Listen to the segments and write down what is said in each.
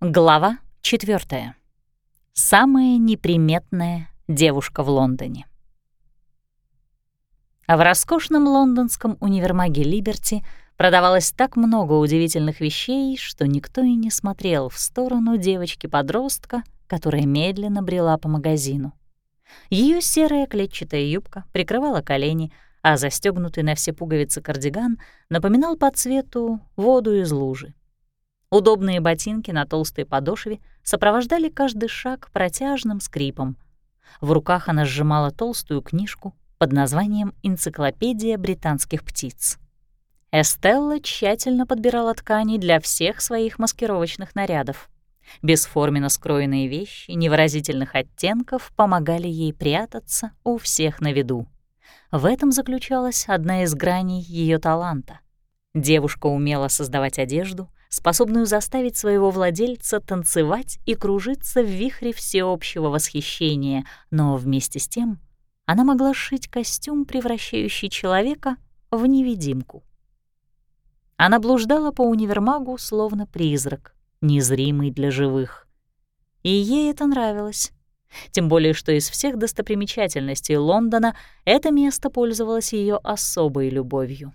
Глава 4. Самая неприметная девушка в Лондоне. В роскошном лондонском универмаге «Либерти» продавалось так много удивительных вещей, что никто и не смотрел в сторону девочки-подростка, которая медленно брела по магазину. Ее серая клетчатая юбка прикрывала колени, а застегнутый на все пуговицы кардиган напоминал по цвету воду из лужи. Удобные ботинки на толстой подошве сопровождали каждый шаг протяжным скрипом. В руках она сжимала толстую книжку под названием «Энциклопедия британских птиц». Эстелла тщательно подбирала ткани для всех своих маскировочных нарядов. Бесформенно скроенные вещи невыразительных оттенков помогали ей прятаться у всех на виду. В этом заключалась одна из граней ее таланта. Девушка умела создавать одежду, способную заставить своего владельца танцевать и кружиться в вихре всеобщего восхищения, но вместе с тем она могла сшить костюм, превращающий человека в невидимку. Она блуждала по универмагу, словно призрак, незримый для живых. И ей это нравилось. Тем более, что из всех достопримечательностей Лондона это место пользовалось ее особой любовью.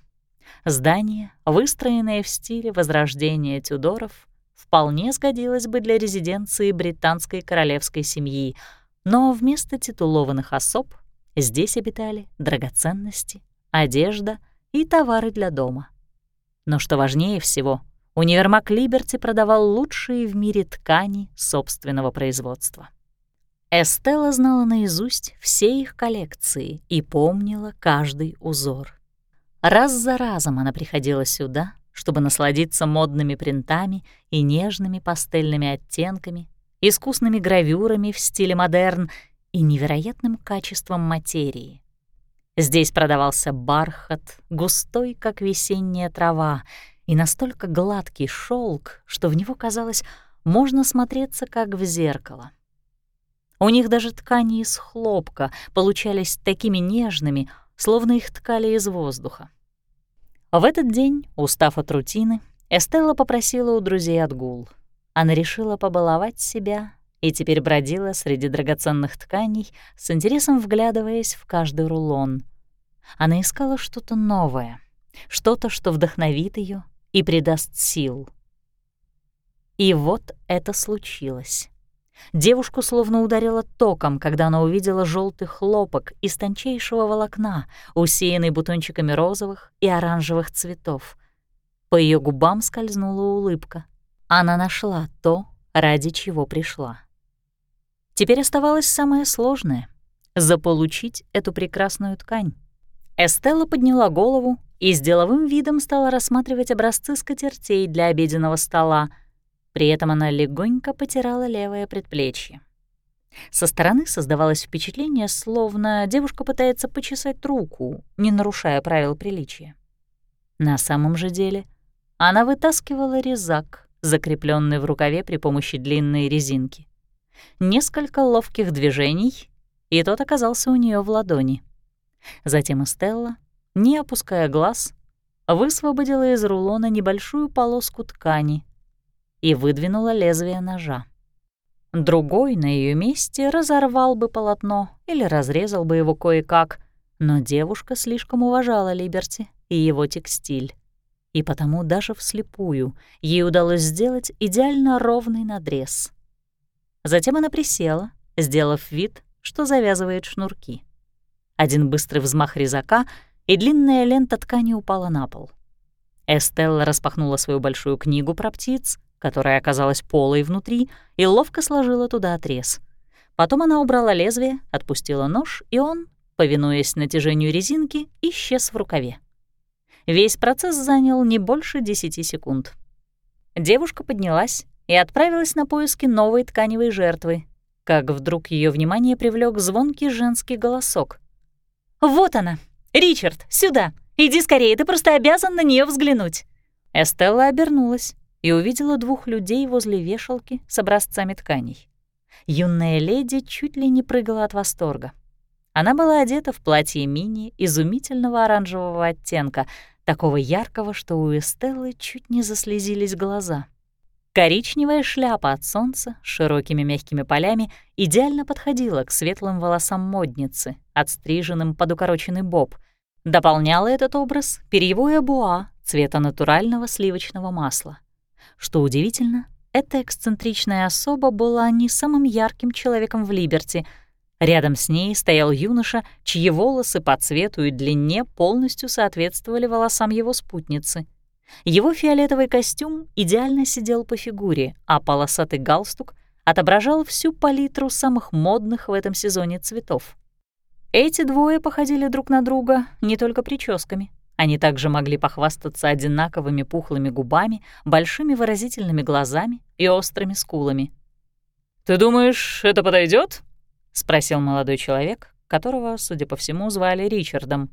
Здание, выстроенное в стиле возрождения Тюдоров, вполне сгодилось бы для резиденции британской королевской семьи, но вместо титулованных особ здесь обитали драгоценности, одежда и товары для дома. Но что важнее всего, универмаг Либерти продавал лучшие в мире ткани собственного производства. Эстелла знала наизусть все их коллекции и помнила каждый узор. Раз за разом она приходила сюда, чтобы насладиться модными принтами и нежными пастельными оттенками, искусными гравюрами в стиле модерн и невероятным качеством материи. Здесь продавался бархат, густой, как весенняя трава, и настолько гладкий шелк, что в него, казалось, можно смотреться как в зеркало. У них даже ткани из хлопка получались такими нежными, словно их ткали из воздуха. В этот день, устав от рутины, Эстелла попросила у друзей отгул. Она решила побаловать себя и теперь бродила среди драгоценных тканей, с интересом вглядываясь в каждый рулон. Она искала что-то новое, что-то, что вдохновит ее и придаст сил. И вот это случилось. Девушку словно ударило током, когда она увидела желтый хлопок из тончайшего волокна, усеянный бутончиками розовых и оранжевых цветов. По ее губам скользнула улыбка. Она нашла то, ради чего пришла. Теперь оставалось самое сложное — заполучить эту прекрасную ткань. Эстелла подняла голову и с деловым видом стала рассматривать образцы скатертей для обеденного стола — при этом она легонько потирала левое предплечье. Со стороны создавалось впечатление, словно девушка пытается почесать руку, не нарушая правил приличия. На самом же деле она вытаскивала резак, закрепленный в рукаве при помощи длинной резинки. Несколько ловких движений, и тот оказался у нее в ладони. Затем Эстелла, не опуская глаз, высвободила из рулона небольшую полоску ткани, и выдвинула лезвие ножа. Другой на ее месте разорвал бы полотно или разрезал бы его кое-как, но девушка слишком уважала Либерти и его текстиль. И потому даже вслепую ей удалось сделать идеально ровный надрез. Затем она присела, сделав вид, что завязывает шнурки. Один быстрый взмах резака, и длинная лента ткани упала на пол. Эстелла распахнула свою большую книгу про птиц которая оказалась полой внутри, и ловко сложила туда отрез. Потом она убрала лезвие, отпустила нож, и он, повинуясь натяжению резинки, исчез в рукаве. Весь процесс занял не больше десяти секунд. Девушка поднялась и отправилась на поиски новой тканевой жертвы, как вдруг ее внимание привлек звонкий женский голосок. «Вот она! Ричард, сюда! Иди скорее, ты просто обязан на нее взглянуть!» Эстелла обернулась и увидела двух людей возле вешалки с образцами тканей. Юная леди чуть ли не прыгала от восторга. Она была одета в платье мини изумительного оранжевого оттенка, такого яркого, что у Эстеллы чуть не заслезились глаза. Коричневая шляпа от солнца с широкими мягкими полями идеально подходила к светлым волосам модницы, отстриженным под укороченный боб. Дополняла этот образ перьевое буа цвета натурального сливочного масла. Что удивительно, эта эксцентричная особа была не самым ярким человеком в Либерти. Рядом с ней стоял юноша, чьи волосы по цвету и длине полностью соответствовали волосам его спутницы. Его фиолетовый костюм идеально сидел по фигуре, а полосатый галстук отображал всю палитру самых модных в этом сезоне цветов. Эти двое походили друг на друга не только прическами. Они также могли похвастаться одинаковыми пухлыми губами, большими выразительными глазами и острыми скулами. «Ты думаешь, это подойдет? спросил молодой человек, которого, судя по всему, звали Ричардом.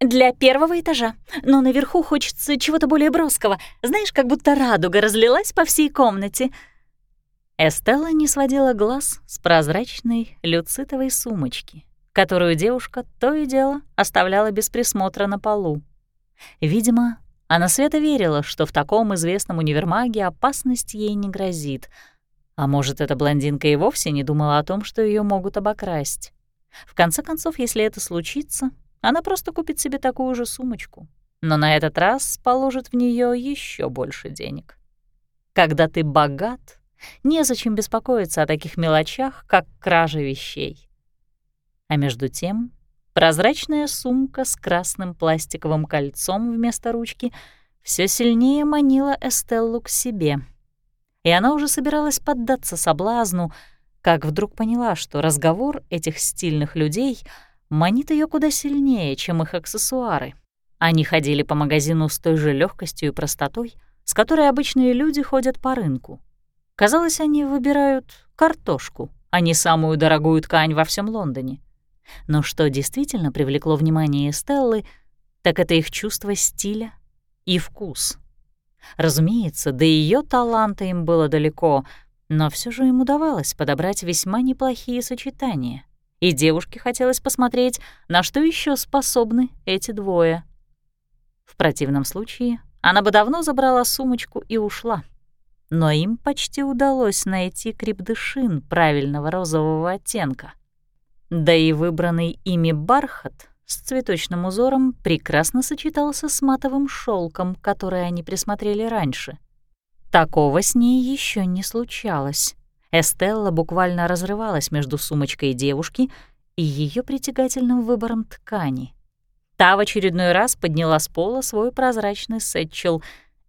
«Для первого этажа, но наверху хочется чего-то более броского. Знаешь, как будто радуга разлилась по всей комнате». Эстелла не сводила глаз с прозрачной люцитовой сумочки, которую девушка то и дело оставляла без присмотра на полу. Видимо, она свято верила, что в таком известном универмаге опасность ей не грозит. А может, эта блондинка и вовсе не думала о том, что ее могут обокрасть. В конце концов, если это случится, она просто купит себе такую же сумочку, но на этот раз положит в нее еще больше денег. Когда ты богат, незачем беспокоиться о таких мелочах, как кража вещей. А между тем прозрачная сумка с красным пластиковым кольцом вместо ручки все сильнее манила Эстеллу к себе. И она уже собиралась поддаться соблазну, как вдруг поняла, что разговор этих стильных людей — манит ее куда сильнее, чем их аксессуары. Они ходили по магазину с той же легкостью и простотой, с которой обычные люди ходят по рынку. Казалось, они выбирают картошку, а не самую дорогую ткань во всем Лондоне. Но что действительно привлекло внимание Стеллы, так это их чувство стиля и вкус. Разумеется, до ее таланта им было далеко, но все же им удавалось подобрать весьма неплохие сочетания и девушке хотелось посмотреть, на что еще способны эти двое. В противном случае она бы давно забрала сумочку и ушла. Но им почти удалось найти крепдышин правильного розового оттенка. Да и выбранный ими бархат с цветочным узором прекрасно сочетался с матовым шелком, который они присмотрели раньше. Такого с ней еще не случалось. Эстелла буквально разрывалась между сумочкой девушки и ее притягательным выбором ткани. Та в очередной раз подняла с пола свой прозрачный сетчел,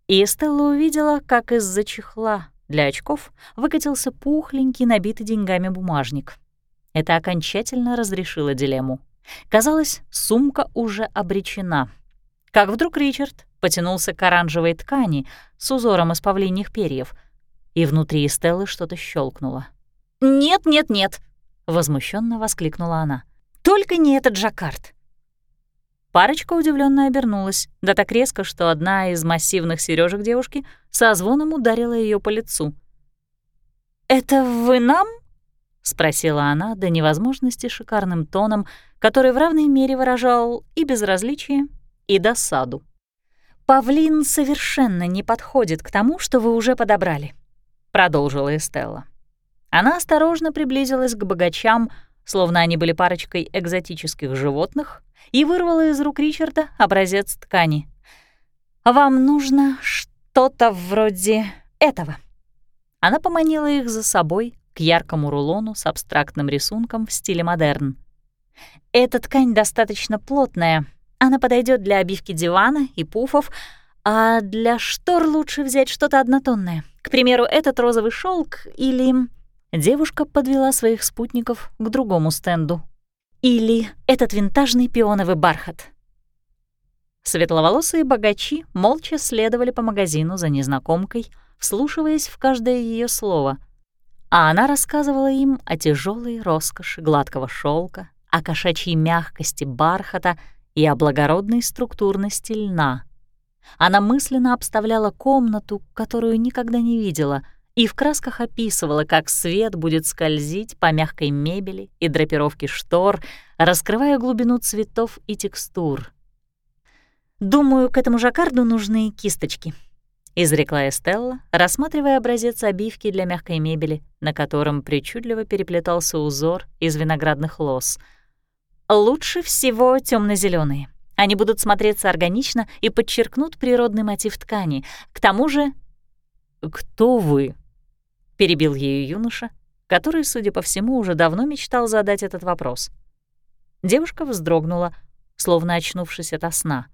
и Эстелла увидела, как из-за чехла для очков выкатился пухленький, набитый деньгами бумажник. Это окончательно разрешило дилемму. Казалось, сумка уже обречена. Как вдруг Ричард потянулся к оранжевой ткани с узором из павлиньих перьев — и внутри Стеллы что-то щелкнуло. «Нет, нет, нет!» — возмущенно воскликнула она. «Только не этот жаккард!» Парочка удивленно обернулась, да так резко, что одна из массивных сережек девушки со звоном ударила ее по лицу. «Это вы нам?» — спросила она до невозможности шикарным тоном, который в равной мере выражал и безразличие, и досаду. «Павлин совершенно не подходит к тому, что вы уже подобрали. — продолжила Эстелла. Она осторожно приблизилась к богачам, словно они были парочкой экзотических животных, и вырвала из рук Ричарда образец ткани. «Вам нужно что-то вроде этого». Она поманила их за собой яркому рулону с абстрактным рисунком в стиле модерн. «Эта ткань достаточно плотная. Она подойдет для обивки дивана и пуфов, а для штор лучше взять что-то однотонное. К примеру, этот розовый шелк или... Девушка подвела своих спутников к другому стенду. Или этот винтажный пионовый бархат. Светловолосые богачи молча следовали по магазину за незнакомкой, вслушиваясь в каждое ее слово. А она рассказывала им о тяжелой роскоши гладкого шелка, о кошачьей мягкости бархата и о благородной структурности льна — она мысленно обставляла комнату, которую никогда не видела, и в красках описывала, как свет будет скользить по мягкой мебели и драпировке штор, раскрывая глубину цветов и текстур. «Думаю, к этому жаккарду нужны кисточки. — изрекла Эстелла, рассматривая образец обивки для мягкой мебели, на котором причудливо переплетался узор из виноградных лоз. «Лучше всего темно зеленые. Они будут смотреться органично и подчеркнут природный мотив ткани. К тому же...» «Кто вы?» — перебил ею юноша, который, судя по всему, уже давно мечтал задать этот вопрос. Девушка вздрогнула, словно очнувшись ото сна.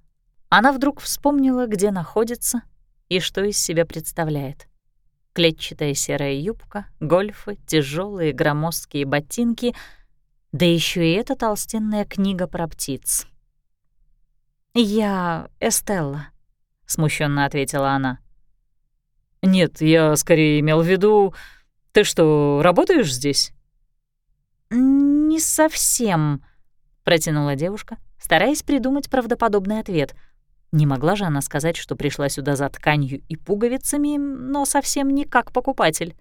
Она вдруг вспомнила, где находится и что из себя представляет. Клетчатая серая юбка, гольфы, тяжелые громоздкие ботинки, да еще и эта толстенная книга про птиц. «Я Эстелла», — смущенно ответила она. «Нет, я скорее имел в виду, ты что, работаешь здесь?» «Не совсем», — протянула девушка, стараясь придумать правдоподобный ответ — не могла же она сказать, что пришла сюда за тканью и пуговицами, но совсем не как покупатель.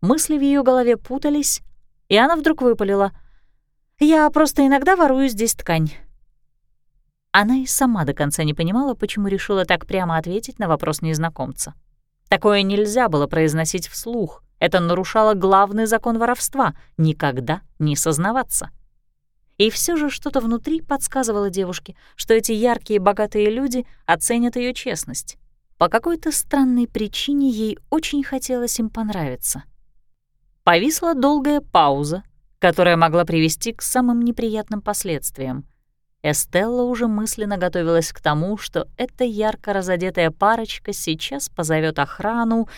Мысли в ее голове путались, и она вдруг выпалила. «Я просто иногда ворую здесь ткань». Она и сама до конца не понимала, почему решила так прямо ответить на вопрос незнакомца. Такое нельзя было произносить вслух. Это нарушало главный закон воровства — никогда не сознаваться. И все же что-то внутри подсказывало девушке, что эти яркие богатые люди оценят ее честность. По какой-то странной причине ей очень хотелось им понравиться. Повисла долгая пауза, которая могла привести к самым неприятным последствиям. Эстелла уже мысленно готовилась к тому, что эта ярко разодетая парочка сейчас позовет охрану,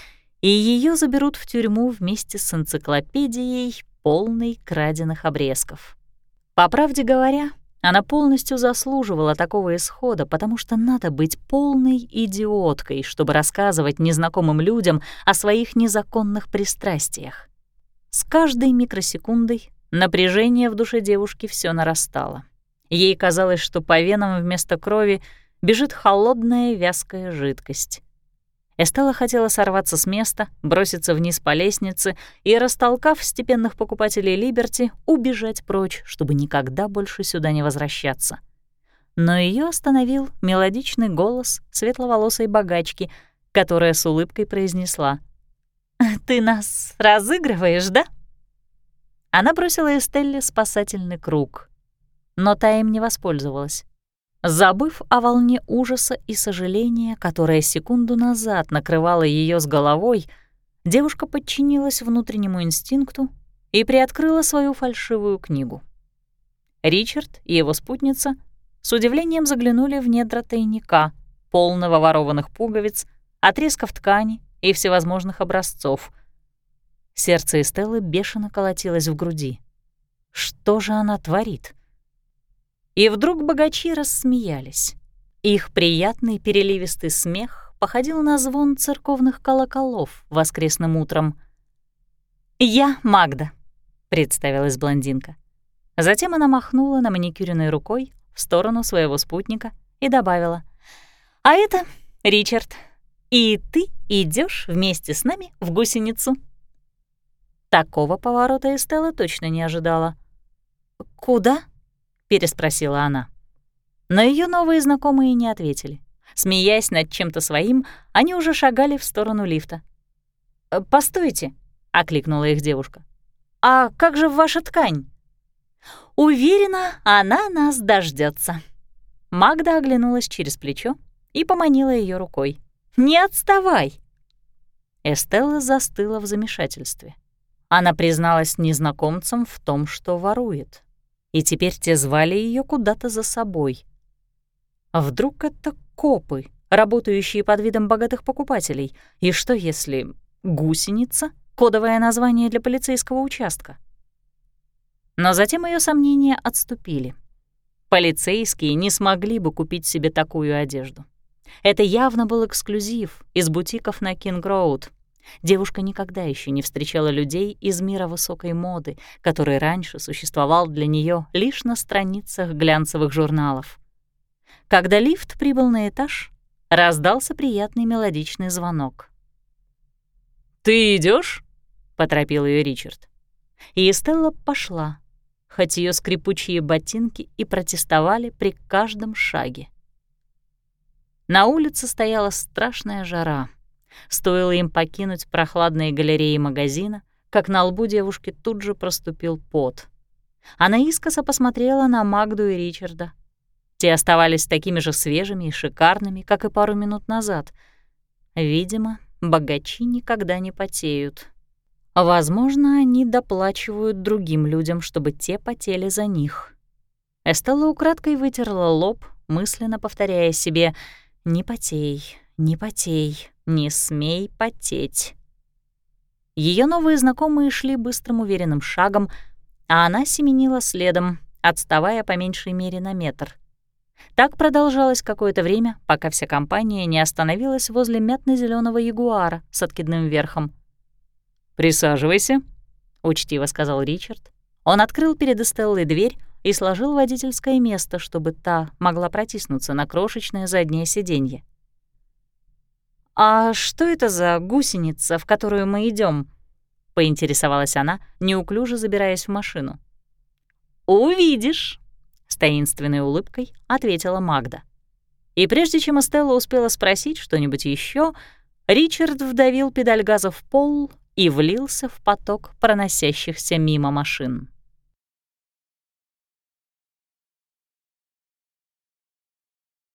и ее заберут в тюрьму вместе с энциклопедией, полной краденных обрезков. По правде говоря, она полностью заслуживала такого исхода, потому что надо быть полной идиоткой, чтобы рассказывать незнакомым людям о своих незаконных пристрастиях. С каждой микросекундой напряжение в душе девушки все нарастало. Ей казалось, что по венам вместо крови бежит холодная вязкая жидкость. Эстелла хотела сорваться с места, броситься вниз по лестнице и, растолкав степенных покупателей Либерти, убежать прочь, чтобы никогда больше сюда не возвращаться. Но ее остановил мелодичный голос светловолосой богачки, которая с улыбкой произнесла «Ты нас разыгрываешь, да?» Она бросила Эстелле спасательный круг, но та им не воспользовалась. Забыв о волне ужаса и сожаления, которая секунду назад накрывала ее с головой, девушка подчинилась внутреннему инстинкту и приоткрыла свою фальшивую книгу. Ричард и его спутница с удивлением заглянули в недра тайника, полного ворованных пуговиц, отрезков ткани и всевозможных образцов. Сердце Эстеллы бешено колотилось в груди. Что же она творит? И вдруг богачи рассмеялись. Их приятный переливистый смех походил на звон церковных колоколов воскресным утром. «Я Магда», — представилась блондинка. Затем она махнула на маникюренной рукой в сторону своего спутника и добавила. «А это Ричард, и ты идешь вместе с нами в гусеницу». Такого поворота Эстелла точно не ожидала. «Куда?» Переспросила она. Но ее новые знакомые не ответили. Смеясь над чем-то своим, они уже шагали в сторону лифта. «Э, «Постойте», — окликнула их девушка. «А как же ваша ткань?» «Уверена, она нас дождется. Магда оглянулась через плечо и поманила ее рукой. «Не отставай!» Эстелла застыла в замешательстве. Она призналась незнакомцам в том, что ворует и теперь те звали ее куда-то за собой. А вдруг это копы, работающие под видом богатых покупателей? И что если гусеница — кодовое название для полицейского участка? Но затем ее сомнения отступили. Полицейские не смогли бы купить себе такую одежду. Это явно был эксклюзив из бутиков на Кинг-Роуд, Девушка никогда еще не встречала людей из мира высокой моды, который раньше существовал для нее лишь на страницах глянцевых журналов. Когда лифт прибыл на этаж, раздался приятный мелодичный звонок. «Ты идешь? поторопил ее Ричард. И Стелла пошла, хоть ее скрипучие ботинки и протестовали при каждом шаге. На улице стояла страшная жара — Стоило им покинуть прохладные галереи магазина, как на лбу девушки тут же проступил пот. Она искоса посмотрела на Магду и Ричарда. Те оставались такими же свежими и шикарными, как и пару минут назад. Видимо, богачи никогда не потеют. Возможно, они доплачивают другим людям, чтобы те потели за них. Эстелла украдкой вытерла лоб, мысленно повторяя себе «Не потей, не потей, не смей потеть». Ее новые знакомые шли быстрым уверенным шагом, а она семенила следом, отставая по меньшей мере на метр. Так продолжалось какое-то время, пока вся компания не остановилась возле мятно зеленого ягуара с откидным верхом. «Присаживайся», — учтиво сказал Ричард. Он открыл перед Эстеллой дверь и сложил водительское место, чтобы та могла протиснуться на крошечное заднее сиденье. «А что это за гусеница, в которую мы идем? поинтересовалась она, неуклюже забираясь в машину. «Увидишь», — с таинственной улыбкой ответила Магда. И прежде чем Эстелла успела спросить что-нибудь еще, Ричард вдавил педаль газа в пол и влился в поток проносящихся мимо машин.